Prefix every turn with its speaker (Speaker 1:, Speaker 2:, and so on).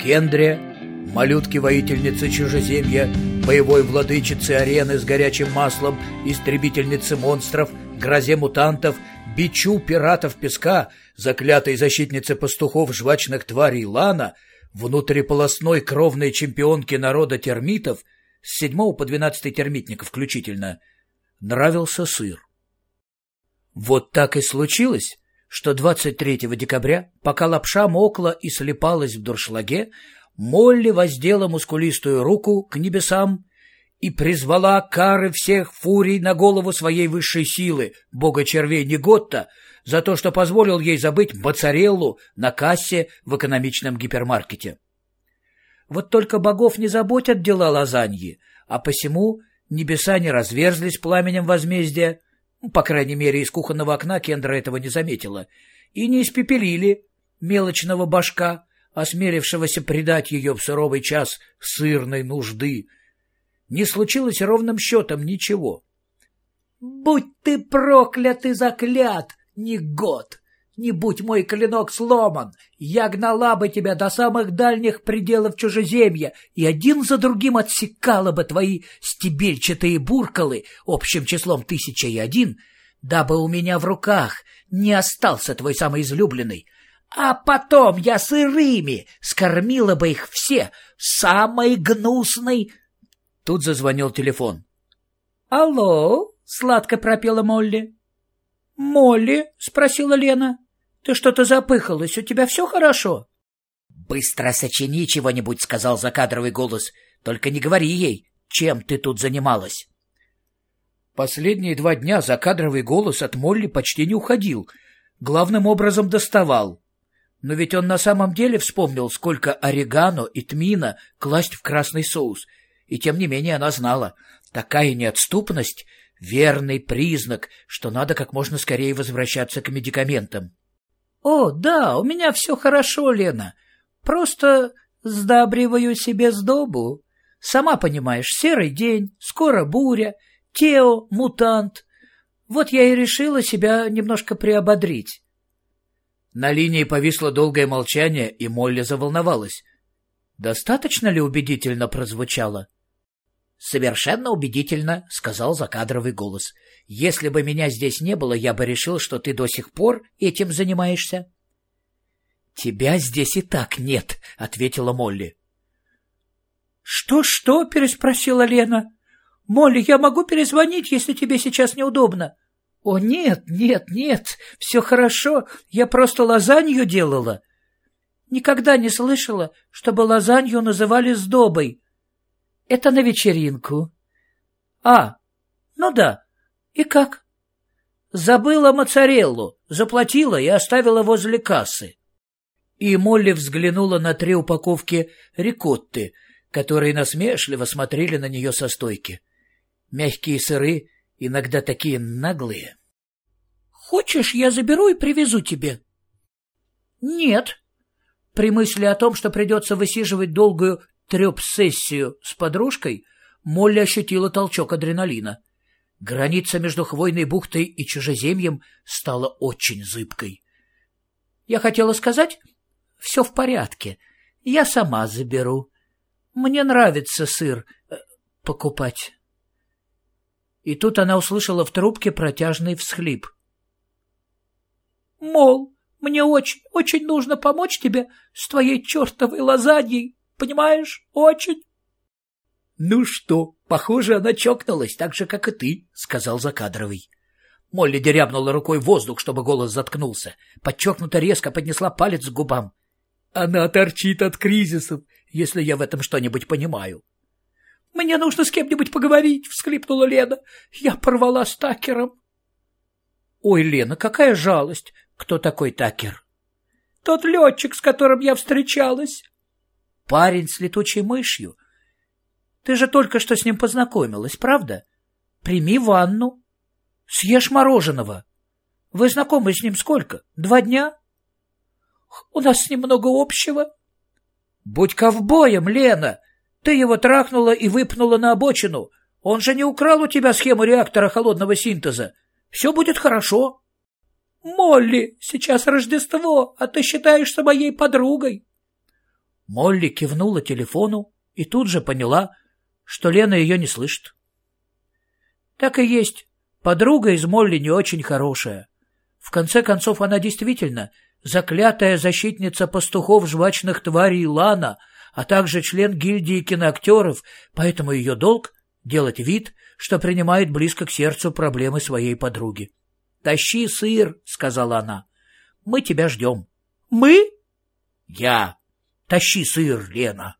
Speaker 1: Кендре, малютки-воительницы чужеземья, боевой владычицы арены с горячим маслом, истребительницы монстров, грозе мутантов, бичу пиратов песка, заклятой защитницы пастухов жвачных тварей Лана, внутриполосной кровной чемпионки народа термитов, с седьмого по двенадцатый термитников включительно, нравился сыр. Вот так и случилось, что 23 декабря, пока лапша мокла и слепалась в дуршлаге, Молли воздела мускулистую руку к небесам и призвала кары всех фурий на голову своей высшей силы, бога червей Неготта, за то, что позволил ей забыть моцареллу на кассе в экономичном гипермаркете. Вот только богов не заботят дела лазаньи, а посему небеса не разверзлись пламенем возмездия, ну, по крайней мере, из кухонного окна Кендра этого не заметила, и не испепелили мелочного башка, осмелившегося предать ее в суровый час сырной нужды. Не случилось ровным счетом ничего. — Будь ты проклят и заклят, не год! Не будь мой клинок сломан, я гнала бы тебя до самых дальних пределов чужеземья и один за другим отсекала бы твои стебельчатые буркалы общим числом тысяча и один, дабы у меня в руках не остался твой самый излюбленный, а потом я сырыми скормила бы их все самой гнусной... Тут зазвонил телефон. — Алло, — сладко пропела Молли. — Молли, — спросила Лена. Ты что-то запыхалась, у тебя все хорошо? — Быстро сочини чего-нибудь, — сказал закадровый голос. — Только не говори ей, чем ты тут занималась. Последние два дня закадровый голос от Молли почти не уходил, главным образом доставал. Но ведь он на самом деле вспомнил, сколько орегано и тмина класть в красный соус, и тем не менее она знала, такая неотступность — верный признак, что надо как можно скорее возвращаться к медикаментам. «О, да, у меня все хорошо, Лена. Просто сдабриваю себе сдобу. Сама понимаешь, серый день, скоро буря, Тео, мутант. Вот я и решила себя немножко приободрить». На линии повисло долгое молчание, и Молли заволновалась. Достаточно ли убедительно прозвучало? «Совершенно убедительно», — сказал закадровый голос. «Если бы меня здесь не было, я бы решил, что ты до сих пор этим занимаешься». «Тебя здесь и так нет», — ответила Молли. «Что-что?» — переспросила Лена. «Молли, я могу перезвонить, если тебе сейчас неудобно?» «О, нет, нет, нет, все хорошо, я просто лазанью делала». Никогда не слышала, чтобы лазанью называли сдобой. Это на вечеринку. А, ну да. И как? Забыла моцареллу, заплатила и оставила возле кассы. И Молли взглянула на три упаковки рикотты, которые насмешливо смотрели на нее со стойки. Мягкие сыры, иногда такие наглые. — Хочешь, я заберу и привезу тебе? — Нет. При мысли о том, что придется высиживать долгую треп-сессию с подружкой, Молли ощутила толчок адреналина. Граница между Хвойной бухтой и чужеземьем стала очень зыбкой. Я хотела сказать, все в порядке, я сама заберу. Мне нравится сыр э, покупать. И тут она услышала в трубке протяжный всхлип. «Мол, мне очень, очень нужно помочь тебе с твоей чертовой лазаньей. Понимаешь? Очень. — Ну что, похоже, она чокнулась, так же, как и ты, — сказал Закадровый. Молли дерябнула рукой воздух, чтобы голос заткнулся. Подчеркнуто резко поднесла палец к губам. — Она торчит от кризисов, если я в этом что-нибудь понимаю. — Мне нужно с кем-нибудь поговорить, — всхлипнула Лена. — Я порвала с Такером. — Ой, Лена, какая жалость. Кто такой Такер? — Тот летчик, с которым я встречалась. Парень с летучей мышью. Ты же только что с ним познакомилась, правда? Прими ванну. Съешь мороженого. Вы знакомы с ним сколько? Два дня? У нас немного общего. Будь ковбоем, Лена. Ты его трахнула и выпнула на обочину. Он же не украл у тебя схему реактора холодного синтеза. Все будет хорошо.
Speaker 2: Молли, сейчас Рождество, а ты считаешься моей подругой.
Speaker 1: Молли кивнула телефону и тут же поняла, что Лена ее не слышит. Так и есть. Подруга из Молли не очень хорошая. В конце концов, она действительно заклятая защитница пастухов жвачных тварей Лана, а также член гильдии киноактеров, поэтому ее долг — делать вид, что принимает близко к сердцу проблемы своей подруги. «Тащи сыр», — сказала она. «Мы тебя ждем».
Speaker 2: «Мы?»
Speaker 1: «Я. Тащи сыр, Лена».